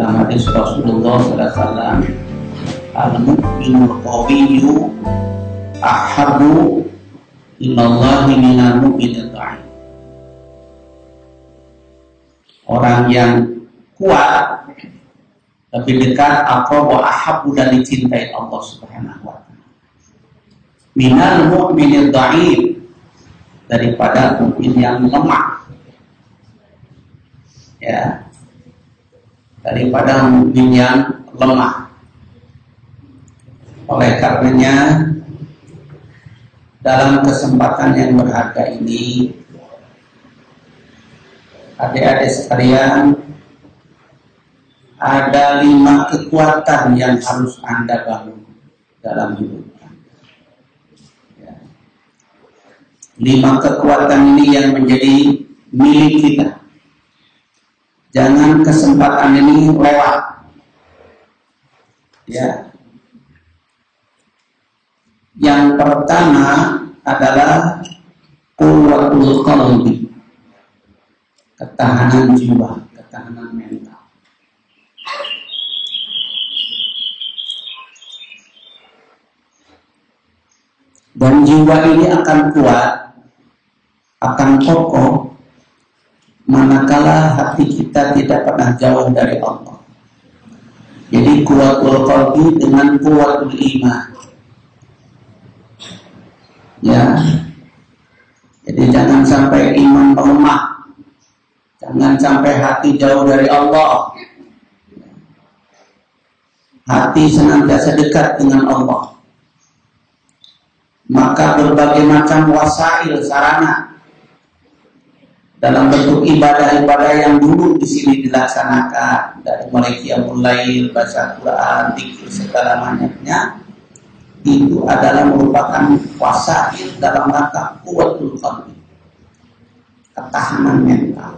dalam hadis Rasulullah SAW al-mu'minul qawiyyu ahabu ilallahi minal mu'minil orang yang kuat lebih dekat aqrabu ahabu dan dicintai Allah Subhanahu wa taala. Minal mu'minil dha'if daripada mukmin yang lemah. Ya daripada mukmin lemah. Oleh karenanya dalam kesempatan yang berharga ini adik-adik sekalian ada lima kekuatan yang harus anda bangun dalam hidup ya. lima kekuatan ini yang menjadi milik kita Jangan kesempatan ini lewat. Ya. Yang pertama adalah kuwatul qalbi. Ketahanan jiwa, ketahanan mental. Dan jiwa ini akan kuat, akan kokoh manakala hati kita tidak pernah jauh dari Allah. Jadi kuatul qalbi dengan kuatul iman. Ya. Jadi jangan sampai iman melemah. Jangan sampai hati jauh dari Allah. Hati senantiasa dekat dengan Allah. Maka berbagai macam wasail sarana dalam bentuk ibadah-ibadah yang dulu di sini dilaksanakan dari mulai qiyamul lail, baca Quran, zikir segala macamnya itu adalah merupakan kuasa dalam rangka kuatul qalbi. Ketahanan mental,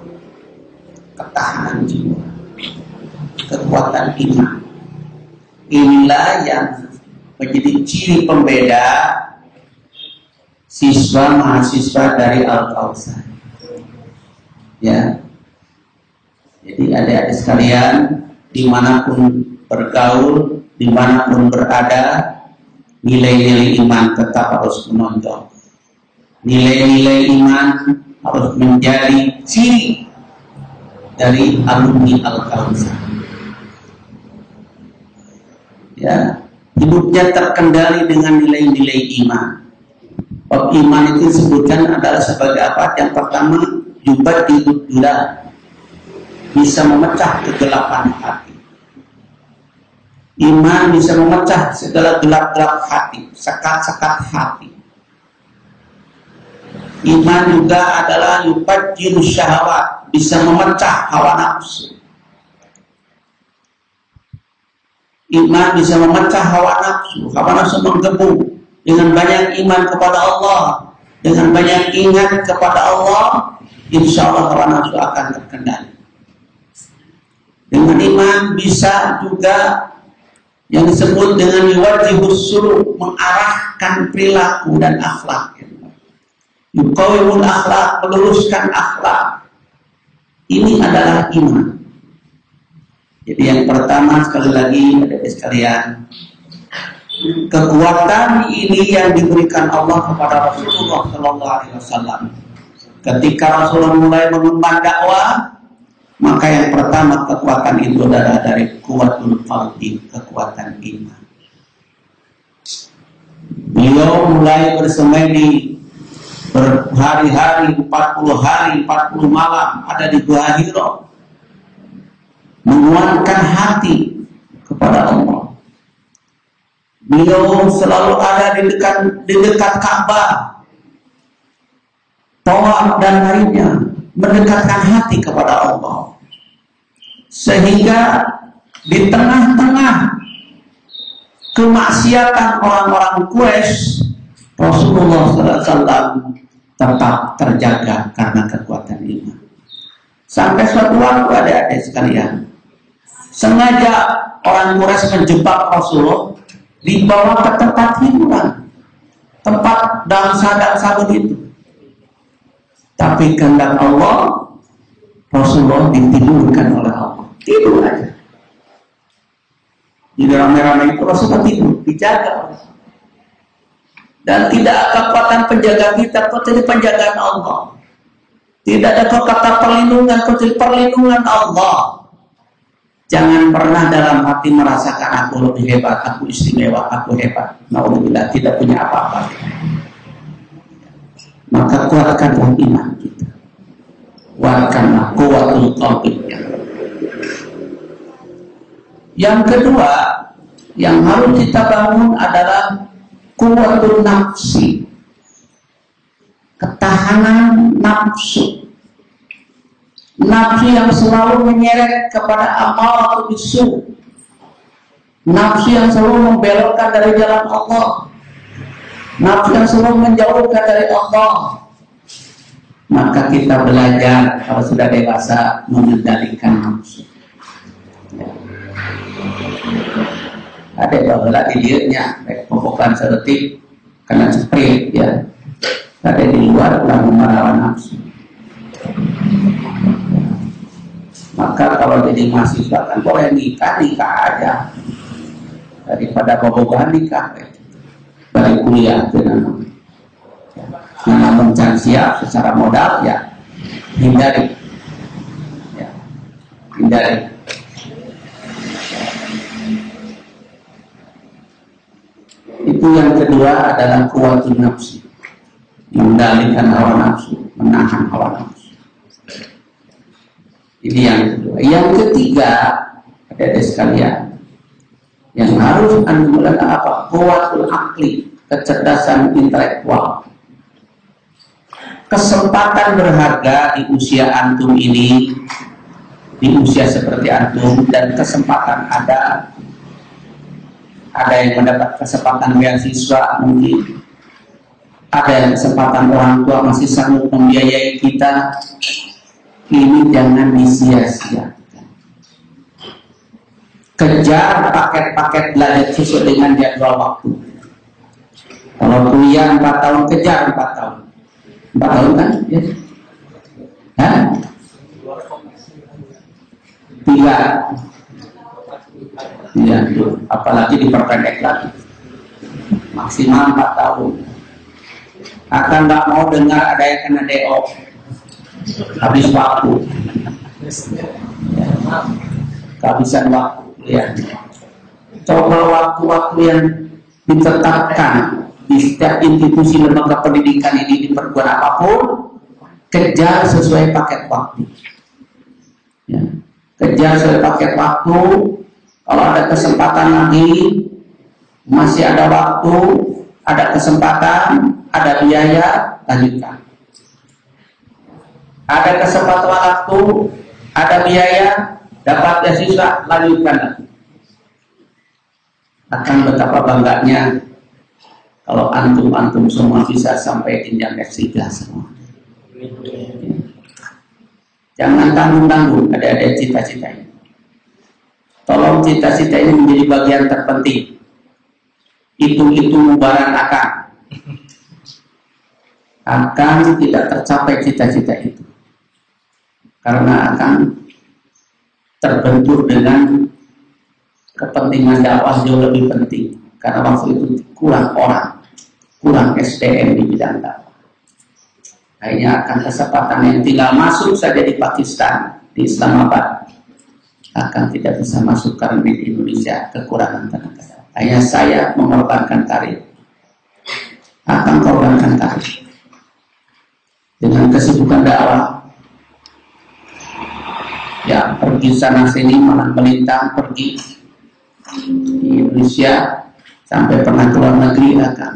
ketahanan jiwa, kekuatan iman. Inilah yang menjadi ciri pembeda siswa mahasiswa dari Al-Kausar ya. Jadi adik-adik sekalian di mana pun bergaul di mana pun berada nilai-nilai iman tetap harus menonjol. Nilai-nilai iman harus menjadi ciri dari alumni Al-Kausar ya. Hidupnya terkendali dengan nilai-nilai iman. Bab iman itu disebutkan adalah sebagai apa? Yang pertama tidak bisa memecah kegelapan hati. Iman bisa memecah segala gelap-gelap hati, sekat-sekat hati. Iman juga adalah yufajjir syahwat, bisa memecah hawa nafsu. Iman bisa memecah hawa nafsu, hawa nafsu menggebu dengan banyak iman kepada Allah, dengan banyak ingat kepada Allah, insya Allah hawa nafsu akan terkendali. Dengan iman bisa juga yang disebut dengan wajibus suruh mengarahkan perilaku dan akhlak. Yukawimul akhlak, meluruskan akhlak. Ini adalah iman. Jadi yang pertama sekali lagi ada sekalian kekuatan ini yang diberikan Allah kepada Rasulullah Shallallahu Alaihi Wasallam Ketika Rasulullah mulai mengemban dakwah, maka yang pertama kekuatan itu adalah dari kuatul qalbi, kekuatan iman. Beliau mulai bersemedi berhari-hari, 40 hari, 40 malam ada di Gua Hiro. Menguatkan hati kepada Allah. Beliau selalu ada di dekat di dekat Ka'bah tawaf dan lainnya mendekatkan hati kepada Allah sehingga di tengah-tengah kemaksiatan orang-orang Quraisy Rasulullah SAW tetap terjaga karena kekuatan iman. Sampai suatu waktu ada adik sekalian, sengaja orang Quraisy menjebak Rasulullah dibawa ke tempat hiburan, tempat dansa-dansa begitu. Tapi kehendak Allah Rasulullah ditidurkan oleh Allah. Tidur aja. Di rame-rame itu Rasulullah tidur, dijaga. Dan tidak kekuatan penjaga kita kecuali penjagaan Allah. Tidak ada kata perlindungan kecuali perlindungan Allah. Jangan pernah dalam hati merasakan aku lebih hebat, aku istimewa, aku hebat. Naudzubillah tidak punya apa-apa. Maka kuatkanlah iman kita. Kuatkanlah kuatul qalbi. Yang kedua, yang harus kita bangun adalah kuatul nafsi. Ketahanan nafsu nafsu yang selalu menyeret kepada amal atau bisu nafsu yang selalu membelokkan dari jalan Allah nafsu yang selalu menjauhkan dari Allah. Maka kita belajar kalau sudah dewasa mengendalikan nafsu ya. ada bahwa di dirinya pokoknya sedetik karena ceprit ya. Ada di luar lalu melawan nafsu maka kalau jadi mahasiswa kan boleh nikah nikah aja. Daripada bobogohan nikah balik kuliah dengan namun jangan siap secara modal ya. Hindari. Ya, hindari. Itu yang kedua adalah kuat nafsu. Mengendalikan hawa nafsu menahan hawa nafsu. Ini yang kedua. Yang ketiga, ada sekalian, yang harus anda apa? Kuatul akli, kecerdasan intelektual. Kesempatan berharga di usia antum ini, di usia seperti antum, dan kesempatan ada, ada yang mendapat kesempatan beasiswa mungkin, ada yang kesempatan orang tua masih sanggup membiayai kita, ini jangan disia-siakan. Kejar paket-paket belajar sesuai dengan jadwal waktu. Kalau kuliah 4 tahun, kejar 4 tahun. 4 tahun kan? Ya. Tiga. Ya, apalagi diperpendek lagi. Maksimal 4 tahun. Akan nggak mau dengar ada yang kena DO habis waktu kehabisan waktu ya. Coba waktu-waktu yang ditetapkan di setiap institusi lembaga pendidikan ini di perguruan apa pun kejar sesuai paket waktu. Ya. kejar sesuai paket waktu kalau ada kesempatan lagi masih ada waktu ada kesempatan ada biaya lanjutkan. Ada kesempatan waktu, ada biaya, dapat beasiswa, lanjutkan lagi. Akan betapa bangganya kalau antum-antum semua bisa sampai jenjang S3 semua. Jangan tanggung-tanggung, ada-ada cita-cita ini. Tolong cita-cita ini menjadi bagian terpenting. Itu-itu mubaran akan. Akan tidak tercapai cita-cita itu karena akan terbentur dengan kepentingan dakwah jauh lebih penting. Karena waktu itu kurang orang kurang SDM di bidang dakwah. Akhirnya akan kesempatan yang tinggal masuk saja di Pakistan di Islamabad akan tidak bisa masuk karena di Indonesia kekurangan tenaga hanya saya mengorbankan karir. Akan korbankan karir. Dengan kesibukan dakwah pergi sana sini malah melintang pergi. Di Indonesia sampai pernah ke luar negeri akan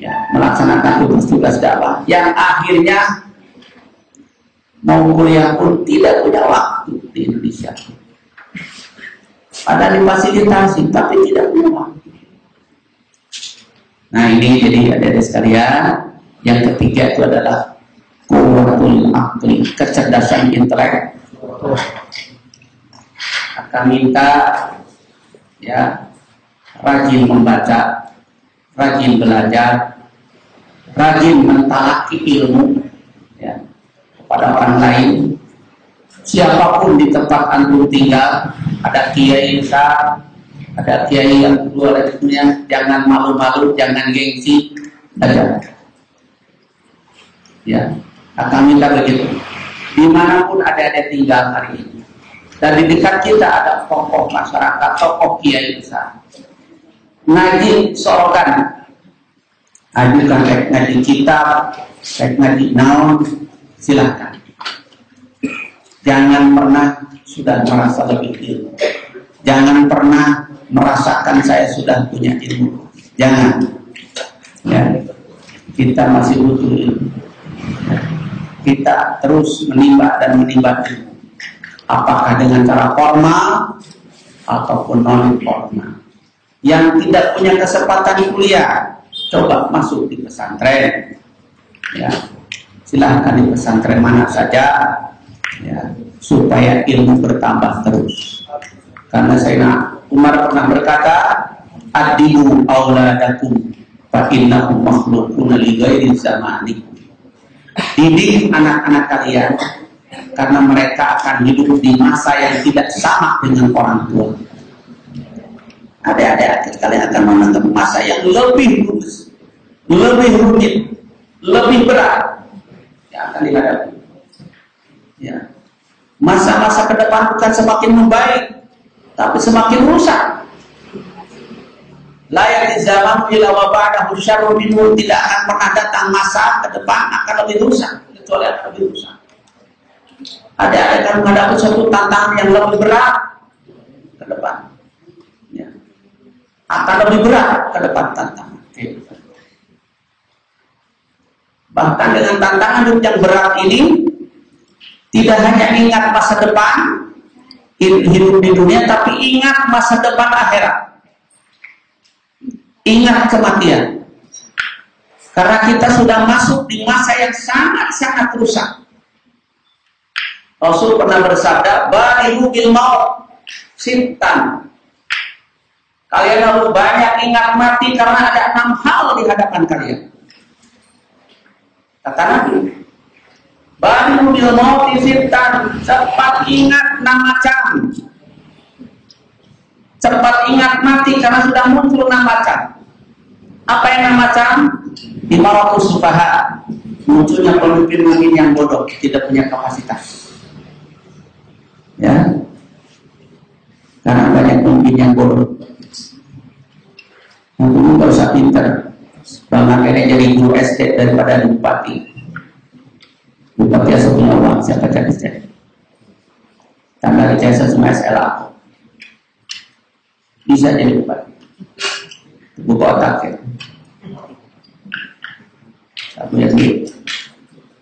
ya melaksanakan tugas-tugas dakwah. Yang akhirnya mau kuliah pun tidak punya waktu di Indonesia. Ada difasilitasi tapi tidak punya waktu. Nah ini jadi ada sekalian yang ketiga itu adalah kuwatul akli, kecerdasan intelek. Akan minta ya rajin membaca, rajin belajar, rajin mentalaki ilmu ya, kepada orang lain. Siapa pun di tempat antum tinggal, ada kiai besar, Ada kiai yang kedua dunia, jangan malu-malu, jangan gengsi, ada. Ya, akan minta begitu. Di mana pun ada ada tinggal hari ini. Dan di dekat kita ada tokoh masyarakat, tokoh kiai besar. Ngaji sorokan. Ajukan kayak ngaji kitab, kayak ngaji naon, silahkan. Jangan pernah sudah merasa lebih ilmu. Jangan pernah merasakan saya sudah punya ilmu. Jangan. Ya. Kita masih butuh ilmu. Kita terus menimba dan menimba ilmu. Apakah dengan cara formal ataupun non formal. Yang tidak punya kesempatan kuliah, coba masuk di pesantren. Ya. Silahkan di pesantren mana saja ya, supaya ilmu bertambah terus. Karena saya Umar pernah berkata, Adibu auladakum fa innahum makhluquna zamanikum. Didik anak-anak kalian karena mereka akan hidup di masa yang tidak sama dengan orang tua. Adik-adik kalian akan menanggung masa yang lebih lurus, lebih rumit, lebih berat yang akan dihadapi. Ya. Masa-masa ke depan bukan semakin membaik, tapi semakin rusak. Layak di zaman bila wabah syarru minhu tidak akan pernah datang masa ke depan akan lebih rusak kecuali akan lebih rusak. Ada akan menghadapi suatu tantangan yang lebih berat ke depan. Ya. Akan lebih berat ke depan tantangan. Bahkan dengan tantangan yang berat ini tidak hanya ingat masa depan, hidup di dunia tapi ingat masa depan akhirat ingat kematian. Karena kita sudah masuk di masa yang sangat-sangat rusak. Rasul pernah bersabda barihu bil maut sintan kalian harus banyak ingat mati karena ada enam hal di hadapan kalian. Kata Nabi Baru bil mauti fitan cepat ingat nama macam. Cepat ingat mati karena sudah muncul nama macam. Apa yang nama macam? Imaratus sufaha. Munculnya pemimpin-pemimpin yang bodoh, tidak punya kapasitas. Ya. Karena banyak pemimpin yang bodoh. Untuk nggak usah pinter. Bang akhirnya jadi guru SD daripada bupati Bupati asal punya uang, siapa jadi saya? Tanggal ijazah semua SLA. Bisa jadi bupati. Buka otak ya. Satu yang duit.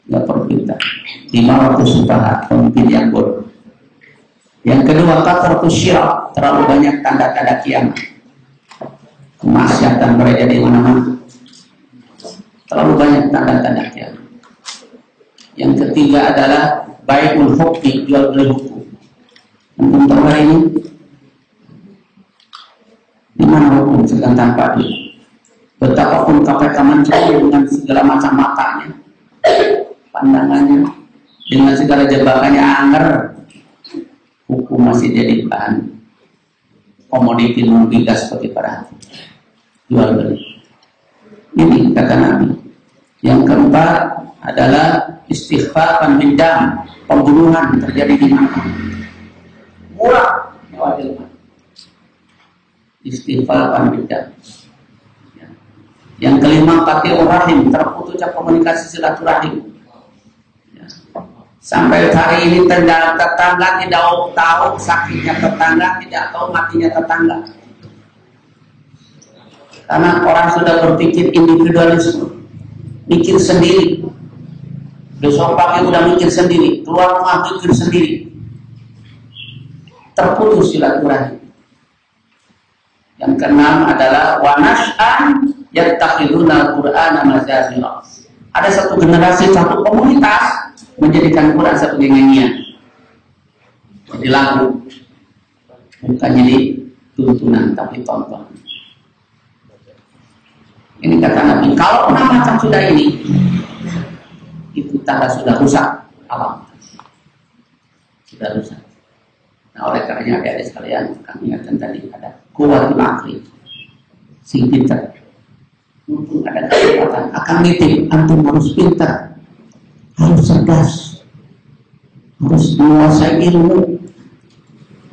Nggak perlu kita. Lima waktu sumpah pemimpin yang bodoh. Yang kedua, waktu syirak. Terlalu banyak tanda-tanda kiamat. Kemaksiatan mereka di mana-mana. Terlalu banyak tanda-tanda kiamat. Yang ketiga adalah baikul hukmi jual beli hukum. Untuk hari ini di mana sedang tanpa duit. Betapapun KPK mencuri dengan segala macam matanya, pandangannya, dengan segala jebakannya angker, hukum masih jadi bahan komoditi non-migas seperti pada jual beli. Ini kata Nabi. Yang keempat adalah istighfar dam, pembunuhan terjadi di mana? Murah Istighfar. Ya. Yang kelima pakai rahim, terputusnya komunikasi silaturahim. Ya. Sampai hari ini tetangga, tetangga tidak tahu sakitnya tetangga, tidak tahu matinya tetangga. Karena orang sudah berpikir individualisme, mikir sendiri, Besok pagi udah mikir sendiri, keluar rumah mikir sendiri. Terputus silaturahim. Yang keenam adalah wanas'an yattakhiduna al-Qur'ana mazabira. Ada satu generasi, satu komunitas menjadikan Quran sebagai nyanyian. Jadi lagu. Bukan jadi tuntunan, tapi tonton. Ini kata Nabi, kalau enam macam sudah ini, itu tanda sudah rusak alam sudah rusak Nah, oleh karenanya adik-adik sekalian, kami ingatkan tadi ada kuat akli. Si pintar. Mumpung ada kesempatan, akan nitip, antum harus pintar. Harus cerdas. Harus menguasai ilmu.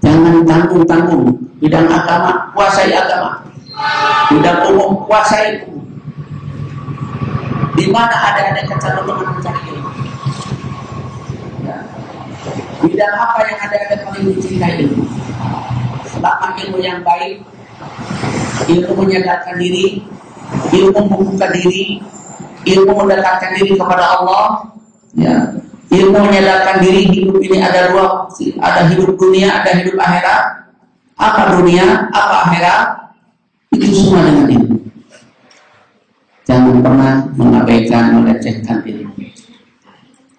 Jangan tanggung-tanggung. Bidang agama, kuasai agama. Bidang umum, kuasai umum. Di mana ada ada kecenderungan mencari ilmu? Bidang apa yang ada ada paling mencintai ilmu? Selama ilmu yang baik, ilmu menyadarkan diri, ilmu membuka diri, ilmu mendekatkan diri kepada Allah, ya, ilmu menyadarkan diri hidup ini ada dua, ada hidup dunia, ada hidup akhirat. Apa dunia, apa akhirat? Itu semua dengan ilmu. Jangan pernah mengabaikan, melecehkan diri.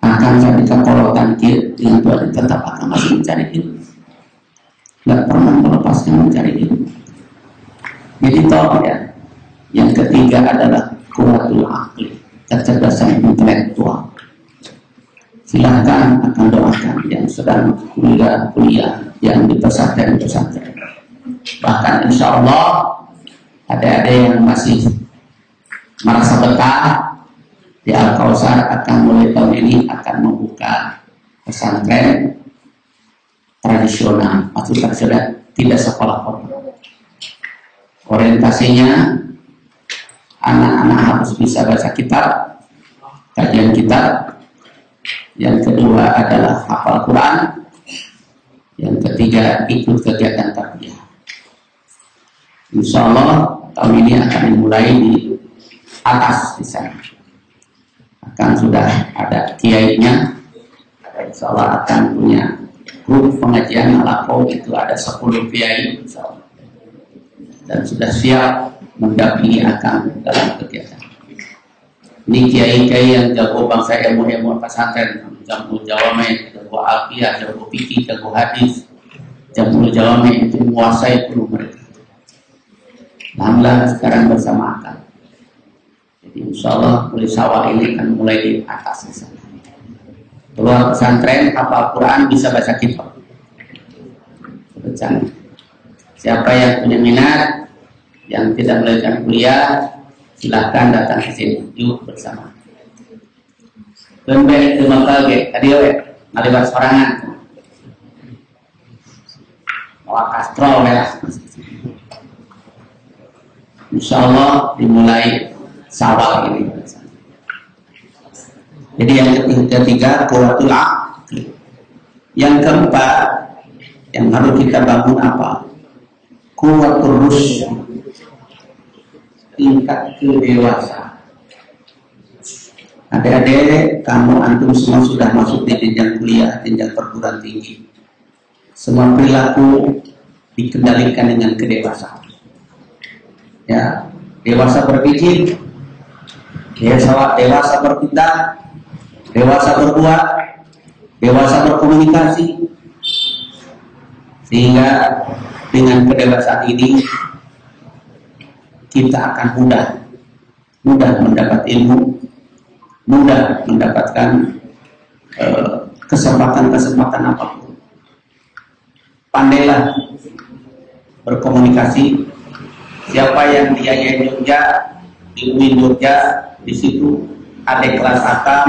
Akan jadi kepolotan Tuhan tetap akan masih mencari ilmu. Tidak pernah melepaskan mencari ilmu. Jadi toh ya. Yang ketiga adalah kuatul akli, kecerdasan intelektual. Silahkan akan doakan yang sedang kuliah, kuliah yang di pesantren-pesantren. Bahkan insya Allah ada-ada yang masih merasa betah di Al Kausar akan mulai tahun ini akan membuka pesantren tradisional, maksud tradisional tidak sekolah formal. Orientasinya anak-anak harus bisa baca kitab, kajian kitab. Yang kedua adalah hafal Quran. Yang ketiga ikut kegiatan tarbiyah. Insya Allah tahun ini akan dimulai di atas di sana. Akan sudah ada kiainya. Insya Allah akan punya grup pengajian alaqom itu ada 10 kiai dan sudah siap mendampingi akan dalam kegiatan. Ini kiai-kiai yang jago bangsa ilmu-ilmu pesantren, jago jawame, jago alfiah, jago fikih, jago hadis, jago jawame itu menguasai penuh mereka. Alhamdulillah sekarang bersama akan. Jadi insya Allah mulai sawal ini akan mulai di atas sana. Keluar pesantren, hafal Quran, bisa baca kitab. Bercanda. Siapa yang punya minat, yang tidak melanjutkan kuliah, silahkan datang ke sini. Yuk bersama. Lembe itu bakal ge, tadi we, ngalibat sorangan. Wah ya. Insya Allah dimulai sawal ini. Jadi yang ketiga kuatul akli. Yang keempat yang harus kita bangun apa? Kuatul rus tingkat kedewasaan. Adik-adik, kamu antum semua sudah masuk di jenjang kuliah, jenjang perguruan tinggi. Semua perilaku dikendalikan dengan kedewasaan. Ya, dewasa berpikir, dewasa, dewasa bertindak, dewasa berbuat, dewasa berkomunikasi, sehingga dengan kedewasaan ini kita akan mudah mudah mendapat ilmu, mudah mendapatkan kesempatan-kesempatan uh, apa pun. Pandailah berkomunikasi. Siapa yang di Jogja di UIN Jogja di situ ada kelas akam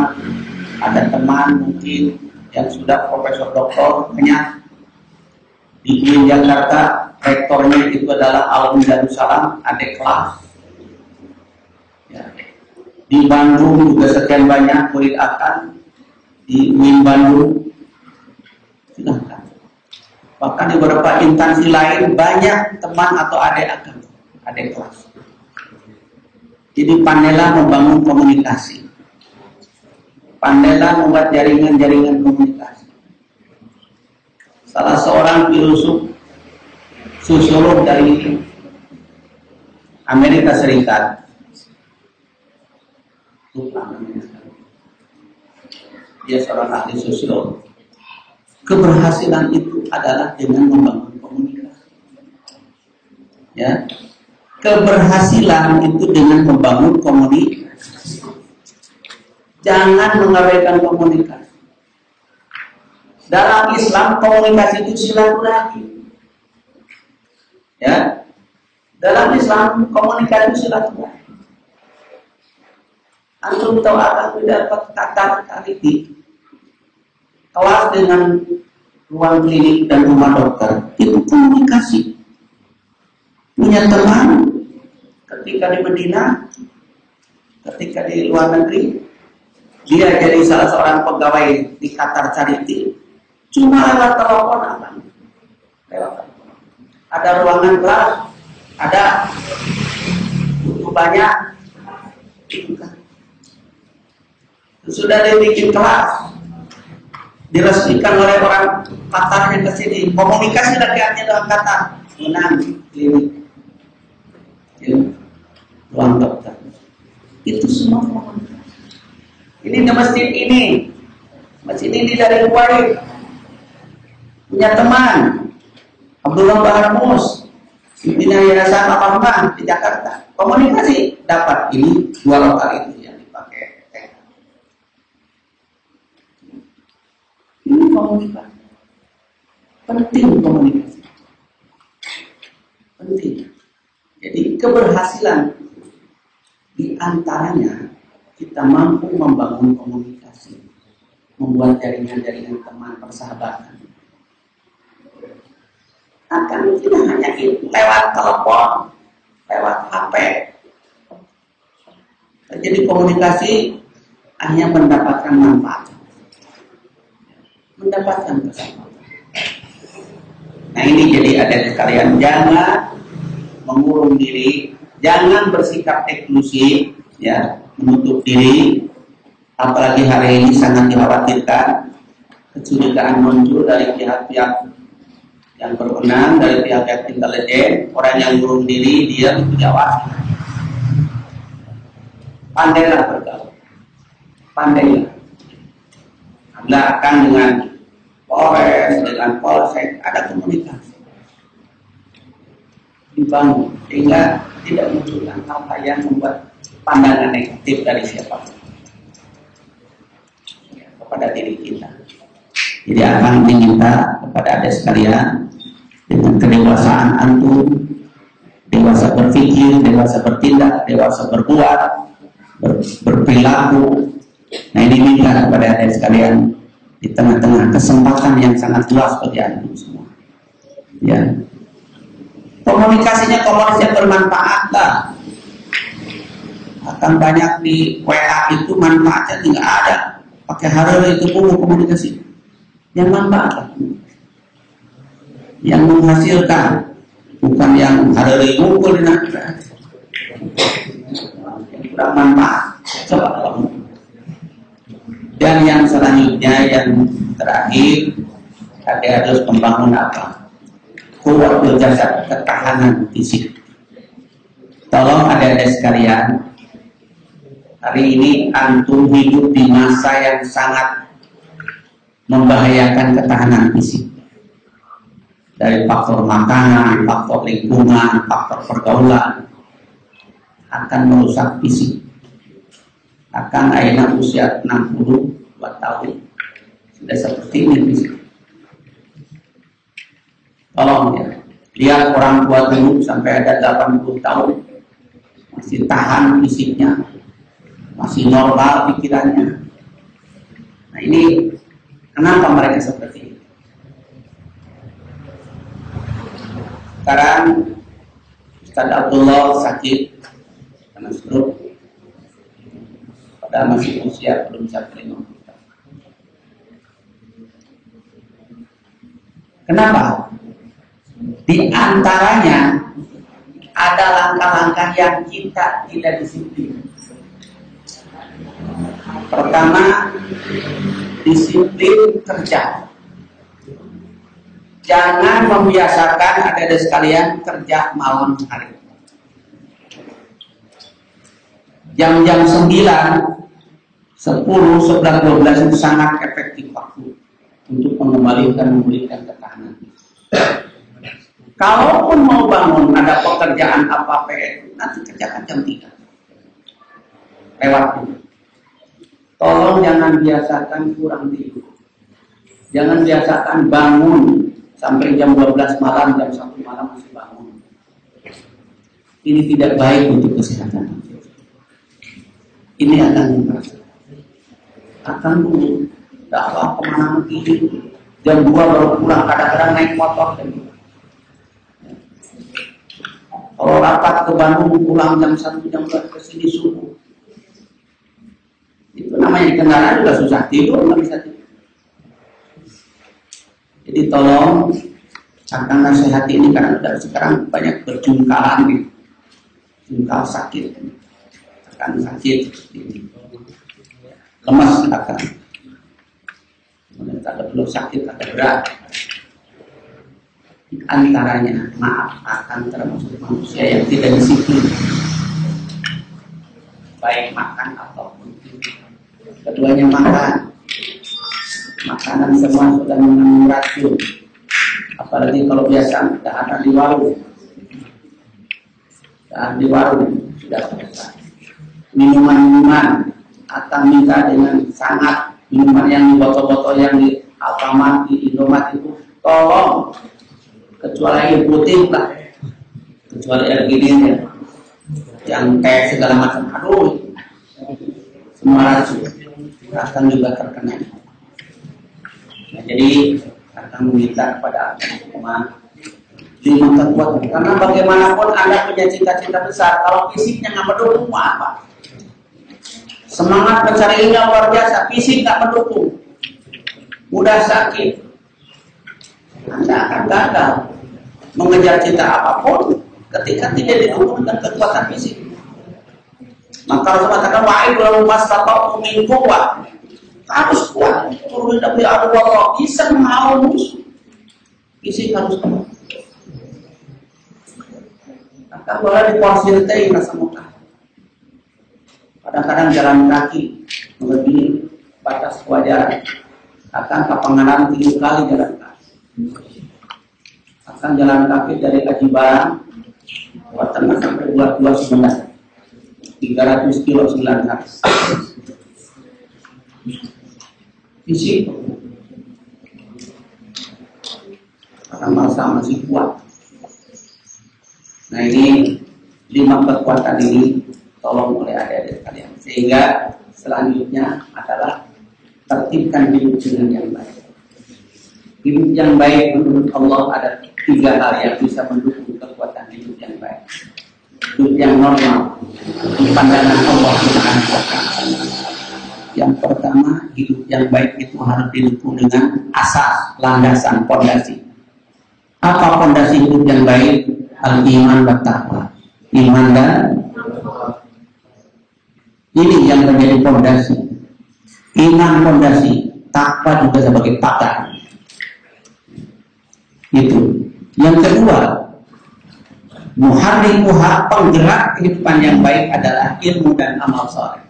ada teman mungkin yang sudah profesor doktor banyak di UIN Jakarta rektornya itu adalah Alum Darussalam ada kelas ya. di Bandung juga sekian banyak murid akan di UIN Bandung silahkan bahkan di beberapa instansi lain banyak teman atau adik akan adik kelas jadi pandailah membangun komunikasi. Pandailah membuat jaringan-jaringan komunikasi. Salah seorang filosof sosiolog dari Amerika Serikat. Dia seorang ahli sosiolog keberhasilan itu adalah dengan membangun komunikasi. Ya. Keberhasilan itu dengan membangun komunikasi. Jangan mengabaikan komunikasi. dalam Islam komunikasi itu silaturahmi. Ya. Dalam Islam komunikasi itu silaturahmi. Antum tahu apa dapat kata taliti kelas dengan ruang klinik dan rumah dokter itu komunikasi. Punya teman ketika di Medina, ketika di luar negeri, dia jadi salah seorang pegawai di Qatar Charity Cuma lewat telepon apa? Ada ruangan kelas, ada butuh banyak. Sudah dibikin kelas, diresmikan oleh orang Qatar yang ke sini. Komunikasi lagi artinya dengan Qatar. Menang ini. Ruang dokter. Itu semua komunikasi. Ini di masjid ini. Masjid ini dari Kuwait punya teman Abdullah Baharmus pimpinan Yayasan Apa di Jakarta. Komunikasi dapat ini dua lokal itu yang dipakai. Ini komunikasi. Penting komunikasi. Penting. Jadi keberhasilan di antaranya kita mampu membangun komunikasi membuat jaringan-jaringan teman persahabatan akan tidak hanya lewat telepon, lewat HP. Jadi komunikasi hanya mendapatkan manfaat, mendapatkan kesempatan. Nah ini jadi ada sekalian jangan mengurung diri, jangan bersikap eksklusif, ya menutup diri. Apalagi hari ini sangat dikhawatirkan kecurigaan muncul dari pihak-pihak yang berwenang dari pihak-pihak intelijen, orang yang burung diri, dia itu diawasi. Pandailah bergaul. Pandailah. Anda akan dengan Polres, dengan Polsek, ada komunikasi. Dibangun, sehingga tidak munculkan hal-hal yang membuat pandangan negatif dari siapa pun ya, kepada diri kita. Jadi akan diminta kepada adik sekalian dengan kedewasaan antum, dewasa berpikir, dewasa bertindak, dewasa berbuat, ber, berperilaku. Nah ini minta kepada adik sekalian di tengah-tengah kesempatan yang sangat luas bagi antum semua. Ya, komunikasinya komunikasi yang bermanfaat lah. Akan banyak di WA itu manfaatnya tidak ada. Pakai hari itu pun komunikasi. Yang manfaat yang menghasilkan bukan yang di ngumpul di yang kurang manfaat. Coba dan yang selanjutnya yang terakhir ada harus membangun apa? Kuat jasad ketahanan fisik. Tolong ada ada sekalian hari ini antum hidup di masa yang sangat membahayakan ketahanan fisik dari faktor makanan, faktor lingkungan, faktor pergaulan akan merusak fisik. Akan akhirnya usia 62 tahun sudah seperti ini fisik. Tolong ya, lihat orang tua dulu sampai ada 80 tahun masih tahan fisiknya, masih normal pikirannya. Nah ini kenapa mereka seperti ini? Sekarang Ustaz Abdullah sakit karena stroke pada masih usia belum sampai 50 Kenapa? Di antaranya ada langkah-langkah yang kita tidak disiplin. Pertama, disiplin kerja. Jangan membiasakan ada sekalian kerja malam hari. Jam-jam 9, 10, 11, 12 itu sangat efektif waktu untuk mengembalikan memulihkan ketahanan. Kalaupun mau bangun ada pekerjaan apa-apa nanti kerjakan jam 3. Lewat. Tolong jangan biasakan kurang tidur. Jangan biasakan bangun sampai jam 12 malam, jam 1 malam masih bangun. Ini tidak baik untuk kesehatan. Ini akan akan dulu dakwah ke mana begini jam 2 baru pulang kadang-kadang naik motor kalau rapat ke Bandung pulang jam 1 jam 2 ke sini subuh itu namanya di kendaraan juga susah tidur nggak bisa tidur. Jadi tolong akan nasihati ini karena sudah sekarang banyak berjungkalan nih jungkal sakit. Akan sakit. Lemas akan kalau belum sakit ada berat. Antaranya maaf akan termasuk manusia yang tidak disiplin. Baik makan ataupun keduanya makan. Makanan semua sudah mengandung racun. Apalagi kalau biasa tidak ada di warung. Dan di warung sudah selesai minuman-minuman atau minta dengan sangat minuman yang botol-botol yang di Alfamart di Indomaret itu tolong. Kecuali air putih lah kecuali air gini ya. Yang kayak segala macam. Aduh semua racun akan juga terkena nah, jadi akan meminta kepada teman lima kekuatan karena bagaimanapun anda punya cita-cita besar kalau fisiknya nggak mendukung apa Semangat mencari ilmu luar biasa, fisik tak mendukung. Mudah sakit. Anda akan gagal mengejar cita apa pun ketika tidak didukung dengan kekuatan fisik. Maka Allah mengatakan wahai belum mastata'u min kuat harus kuat turun dari Allah bisa menghalau musuh. Fisik harus kuat. Akan boleh diporsirtai rasa muka kadang-kadang jalan kaki melebihi batas kewajaran akan kapanganan tiga kali jalan kaki. Akan jalan kaki dari Aji Barang buat tengah sampai dua dua sebentar 300 kilo sembilan hari fisik karena masa masih kuat nah ini lima kekuatan ini tolong oleh adik-adik sekalian. Sehingga selanjutnya adalah tertibkan hidup dengan yang baik. Hidup yang baik menurut Allah ada tiga hal yang bisa mendukung kekuatan hidup yang baik. Hidup yang normal di pandangan Allah Subhanahu wa Yang pertama, hidup yang baik itu harus didukung dengan asas, landasan, pondasi. Apa pondasi hidup yang baik? Al-iman dan takwa. Iman dan ini yang menjadi fondasi. Iman fondasi, takwa juga sebagai pagar. Itu. Yang kedua, muharrikuha penggerak kehidupan yang baik adalah ilmu dan amal soleh.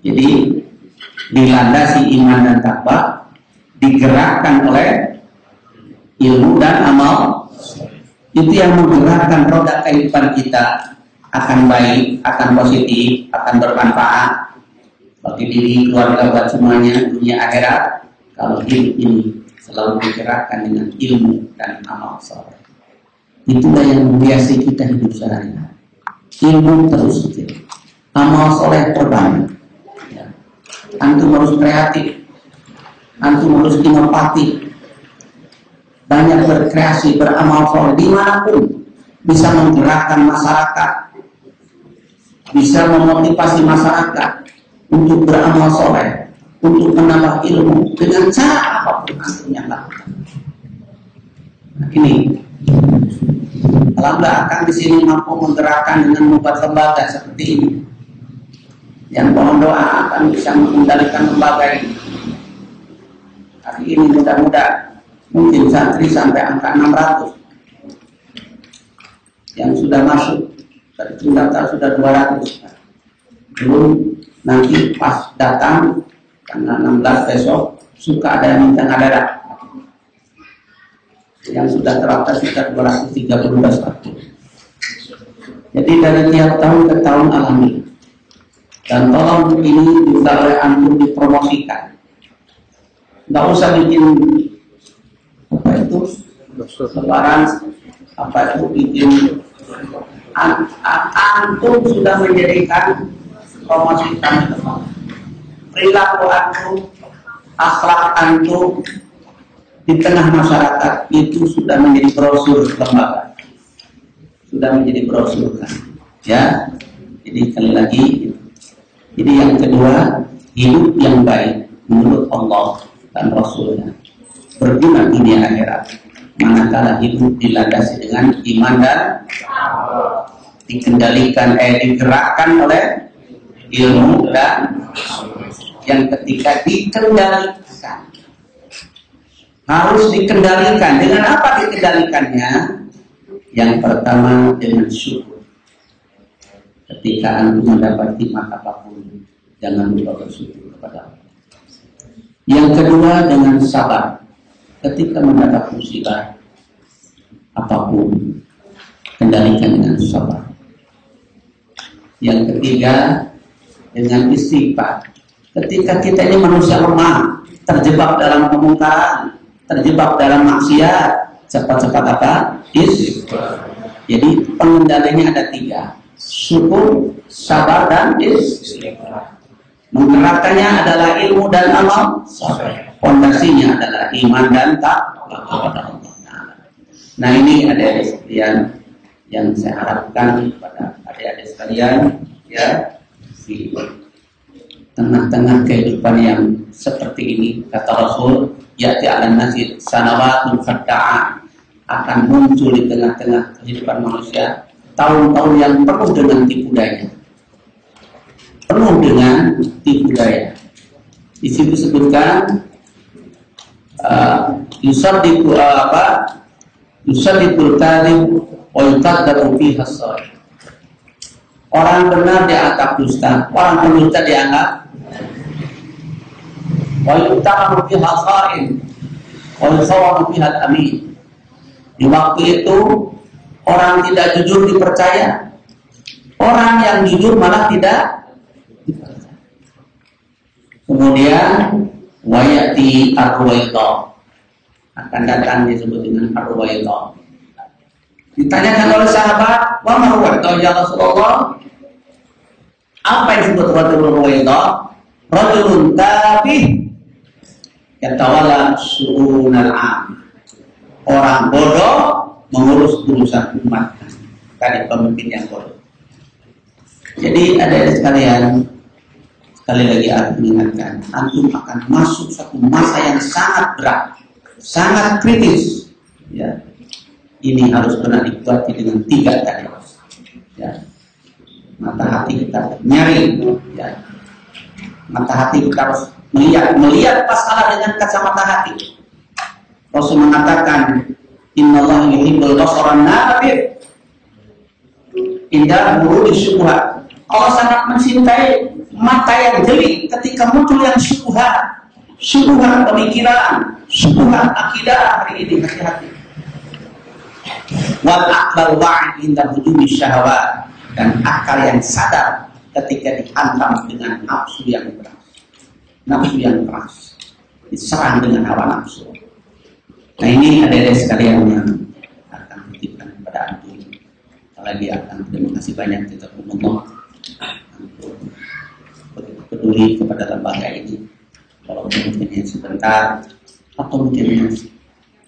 Jadi dilandasi iman dan takwa digerakkan oleh ilmu dan amal itu yang menggerakkan roda kehidupan kita akan baik, akan positif, akan bermanfaat bagi diri, keluarga, buat semuanya, dunia akhirat. Kalau hidup ini selalu digerakkan dengan ilmu dan amal soleh. Itulah yang menghiasi kita hidup sehari-hari. Ilmu terus gitu. Amal soleh terbanyak. Ya. Antum harus kreatif. Antum harus inovatif. Banyak berkreasi, beramal soleh di mana pun bisa menggerakkan masyarakat bisa memotivasi masyarakat untuk beramal soleh, untuk menambah ilmu dengan cara apa pun yang lakukan. Nah, ini Alhamdulillah akan di sini mampu menggerakkan dengan membuat lembaga seperti ini. Yang mohon doa akan bisa mengendalikan lembaga ini. Hari ini mudah-mudahan mungkin santri sampai angka 600 yang sudah masuk dari daftar sudah 200 belum nanti pas datang tanggal 16 besok suka ada yang minta ngadara yang sudah terdaftar sekitar 230 waktu jadi dari tiap tahun ke tahun alhamdulillah dan tolong ini juga oleh antum dipromosikan. Nggak usah bikin apa itu lebaran apa itu bikin an, an, antum sudah menjadikan promosi kami perilaku antum akhlak antum di tengah masyarakat itu sudah menjadi brosur lembaga sudah menjadi brosur kan ya jadi sekali lagi jadi yang kedua hidup yang baik menurut Allah dan Rasulnya. Berguna dunia akhirat. Manakala hidup dilandasi dengan iman dan dikendalikan eh digerakkan oleh ilmu dan yang ketika dikendalikan harus dikendalikan. Dengan apa dikendalikannya? Yang pertama dengan syukur. Ketika anda mendapati mata apa pun jangan lupa bersyukur kepada Allah. Yang kedua dengan sabar. Ketika mendapat musibah apa pun kendalikan dengan sabar. Yang ketiga dengan istighfar. Ketika kita ini manusia lemah terjebak dalam kemungkaran terjebak dalam maksiat cepat-cepat apa istighfar jadi pengendalinya ada tiga syukur sabar dan istighfar Menggerakkannya adalah ilmu dan amal. Fondasinya adalah iman dan Allah. Nah ini ada sekalian yang saya harapkan kepada adik-adik sekalian ya tengah-tengah kehidupan yang seperti ini kata Rasul yati ala nasi sanawat mufadda'an akan muncul di tengah-tengah kehidupan manusia tahun-tahun yang penuh dengan tipu daya penuh dengan tipu daya. Di situ sebutkan uh, yusaddiqu uh, apa? Yusaddiqul kadhib wa yukadzabu fi hasar. Orang benar dianggap dusta, orang pendusta dianggap wa yutamu fi hasarin wa yusawamu fi amin. Di waktu itu orang tidak jujur dipercaya, orang yang jujur malah tidak Kemudian wayati arwaito akan datang disebut dengan arwaito. Ditanyakan oleh sahabat, "Wa marwaito ya Rasulullah?" Apa yang disebut rajul arwaito? Rajulun tabi yatawala su'unal am. Orang bodoh mengurus urusan umat. Tadi pemimpin yang bodoh. Jadi ada sekalian Sekali lagi aku mengingatkan, antum akan masuk satu masa yang sangat berat, sangat kritis. Ya, ini harus benar dikuati dengan tiga tadi. Ya, mata hati kita nyari. Ya, mata hati kita harus melihat, melihat pasalah dengan kacamata hati. Rasul mengatakan, Inna Allah yuhibbul basaran nabir indah murudi syubhat. Allah sangat mencintai mata yang jeli ketika muncul yang syubhat, syubhat pemikiran, syubhat akidah hari ini hati-hati. Wal akbal wa'i inda hujumi syahwat dan akal yang sadar ketika dihantam dengan nafsu yang keras. Nafsu yang keras. Diserang dengan hawa nafsu. Nah ini ada sekalian yang akan dititipkan kepada antum. Lagi akan terima kasih banyak kita Allah peduli kepada lembaga ini. Kalau mungkin yang sebentar atau mungkin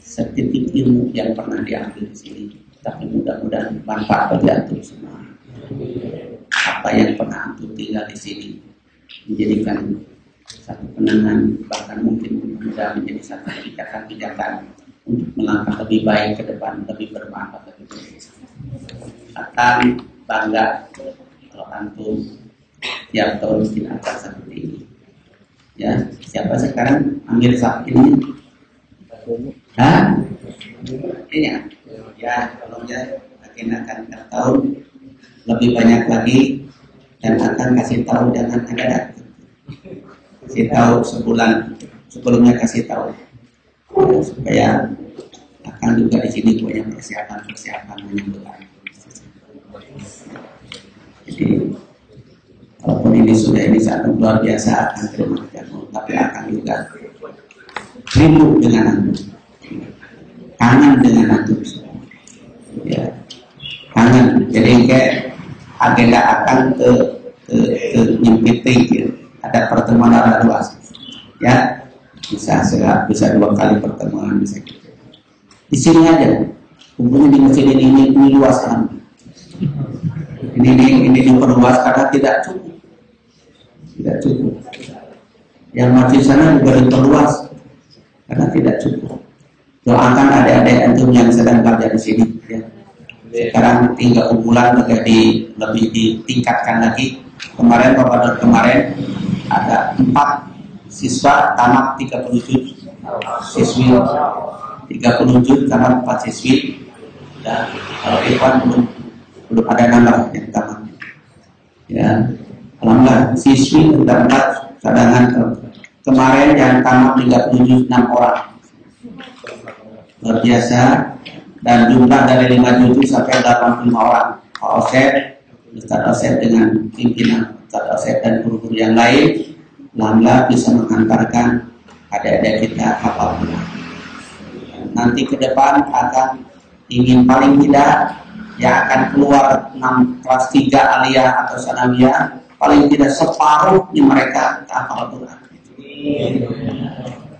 setitik ilmu yang pernah diambil di sini. Tapi mudah-mudahan manfaat bagi antum semua. Apa yang pernah antum tinggal di sini menjadikan satu kenangan bahkan mungkin mudah menjadi satu pijakan-pijakan untuk melangkah lebih baik ke depan lebih bermanfaat lebih akan bangga kalau antum tiap tahun mungkin akan seperti ini. Ya, siapa sekarang ambil ini? Hah? Iya. Ya, kalau ya akan akan tahu lebih banyak lagi dan akan kasih tahu jangan ada kasih tahu sebulan sebelumnya kasih tahu. Ya, supaya akan juga di sini punya persiapan persiapan menyambut. Jadi Walaupun ini sudah ini sangat luar biasa akan terima kasih, tapi akan juga rindu dengan antum kangen dengan antum ya. Kangen. Jadi kayak agenda akan ke ke, ke nyimpiti gitu. Ada pertemuan ada luas ya bisa segera bisa dua kali pertemuan bisa gitu. di sini aja kumpulnya di masjid ini ini, ini luas kan? Ini ini ini diperluas karena tidak cukup. Tidak cukup. Yang masjid sana juga diperluas karena tidak cukup. Doakan adik-adik antum yang sedang kerja di sini ya. sekarang tinggal bulan lebih di, lebih ditingkatkan lagi. Kemarin pada kemarin ada empat siswa tamat 37 siswi 30 juz tamat 4 siswi. Dan kalau Ikhwan belum belum ada nama yang tamat. Ya alhamdulillah siswi terdapat cadangan kemarin yang tamat 37 6 orang. Luar biasa. Dan jumlah dari 5 juz sampai 85 orang. Pak Osep Ustaz Osep dengan pimpinan Ustaz Osep dan guru-guru yang lain Alhamdulillah bisa mengantarkan adik-adik kita kapal Nanti ke depan akan ingin paling tidak yang akan keluar 6 kelas 3 aliyah atau sanawiyah paling tidak separuhnya mereka kapal Quran.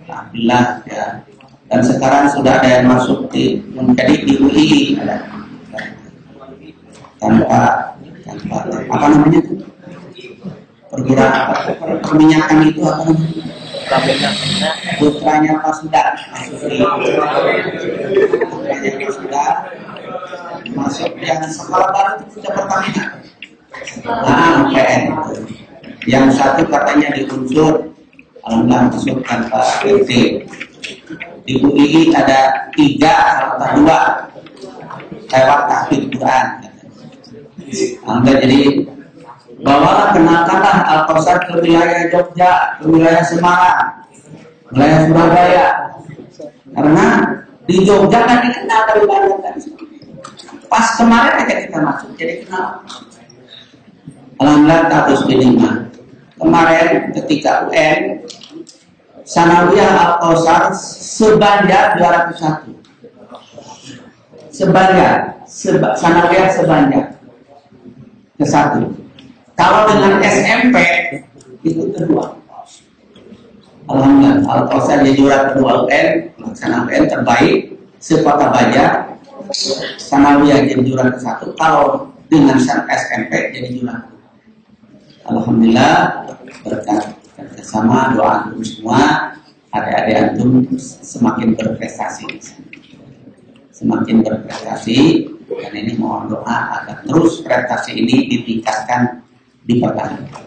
Alhamdulillah ya. Dan sekarang sudah ada yang masuk di menjadi di UI ada tanpa apa namanya? Itu perkiraan perminyakan itu apa? Putranya Pak Sudar putranya Pak Sudar masuk yang sekolah baru itu sudah Pertamina. Nah PN yang satu katanya di unsur alhamdulillah masuk tanpa RT di UI ada tiga atau dua lewat tahfidz Quran Alhamdulillah jadi bawalah kenalkanlah Al-Kausar ke wilayah Jogja, ke wilayah Semarang, wilayah Surabaya. Karena di Jogja kan dikenal dari banyak kan. Pas kemarin aja kita masuk, jadi kenal. Alhamdulillah terus diterima. Kemarin ketika UN, Sanawiyah Al-Kausar sebanyak 201. Sebanyak, seba, Sanawiyah sebanyak ke satu. Kalau dengan SMP itu kedua. Alhamdulillah, Al-Kausar jadi juara kedua UN, pelaksana UN terbaik, sekota Baja, Sanawiyah jadi juara ke satu. Kalau dengan SMP jadi juara Alhamdulillah berkat kerjasama doa antum semua adik-adik antum semakin berprestasi semakin berprestasi dan ini mohon doa agar terus prestasi ini ditingkatkan dipertahankan.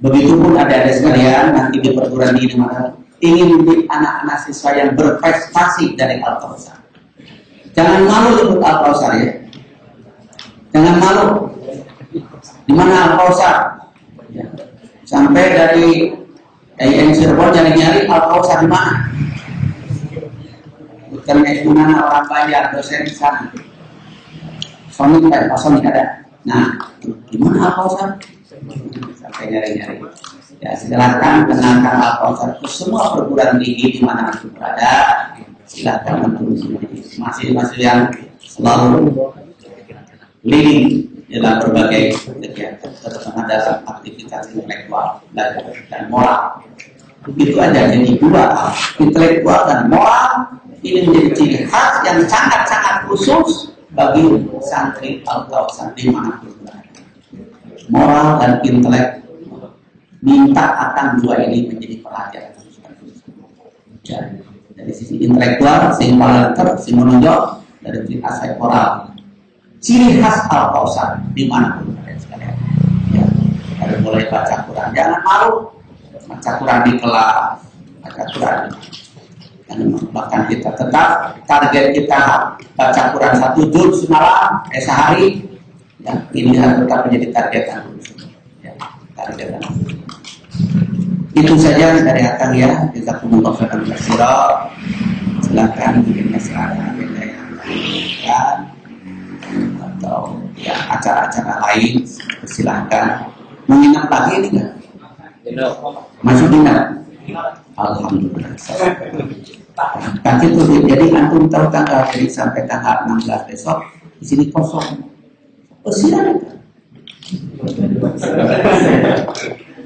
Begitupun ada ada sekalian nanti di perguruan tinggi mana ingin menjadi anak-anak siswa yang berprestasi dari Al. Jangan malu ikut Al ya. Jangan malu. Di mana Al. Sampai dari IN Cirebon nyari-nyari Al di mana? Bukan di mana orang banyak dosen di sana. Suami ada, Pak Suami ada. Nah, gimana Al-Kausar? Sampai nyari-nyari. Ya, silakan kenalkan Al-Kausar ke semua perguruan tinggi di mana antum berada. Silakan antum masih-masih yang selalu leading dalam berbagai kegiatan terutama dalam aktivitas intelektual dan moral. Itu aja jadi dua intelektual dan moral ini menjadi ciri khas yang sangat-sangat khusus bagi santri atau santri mana pun. Moral dan intelek minta akan dua ini menjadi perhatian ya, dari sisi intelektual sing paling sing menonjol dari sisi aspek moral ciri khas al kausar di mana pun ya, mulai baca Quran. Jangan malu baca Quran di kelas baca Quran dan bahkan kita tetap target kita baca Quran satu juz semalam eh sehari. Ya ini harus tetap menjadi target ya, target itu saja dari akan ya. Kita kumullah khairan kasira silakan mungkin masih ada agenda yang lain. Atau ya acara-acara lain. Silahkan menginap lagi ini masuk dinner Alhamdulillah. Kan itu jadi antum tahu tanggal jadi sampai tanggal 16 besok di sini kosong. Oh.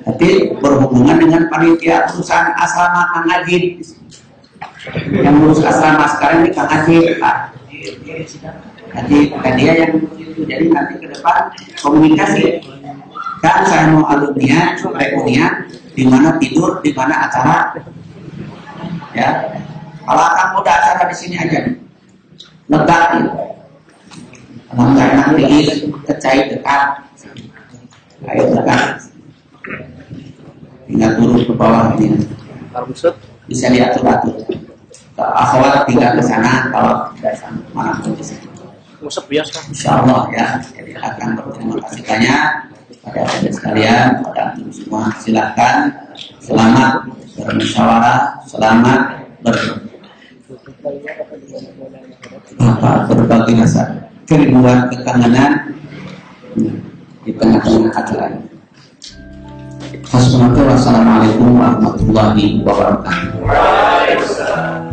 Tapi berhubungan dengan panitia perusahaan asrama Kang Ajib. Yang ngurus asrama sekarang ini Kang Ajib. Jadi dia yang itu. Jadi nanti ke depan komunikasi. Kan saya mau alumni, reunian, di mana tidur, di mana acara. Ya, kalau akan muda acara di sini aja. Letak gitu. Kalau tinggi, kecai dekat. Ayo dekat. Tinggal turun ke bawah ini. Bisa diatur-atur. Akhwat tinggal ke sana, kalau tidak sana, mana pun. Musab biasa. Insya Allah ya. Jadi akan berterima kasih banyak pada adik sekalian, antum semua. Silakan selamat bermusyawarah, selamat ber apa berbagi rasa kerinduan kekangenan di tengah-tengah acara ini. Wassalamualaikum warahmatullahi wabarakatuh.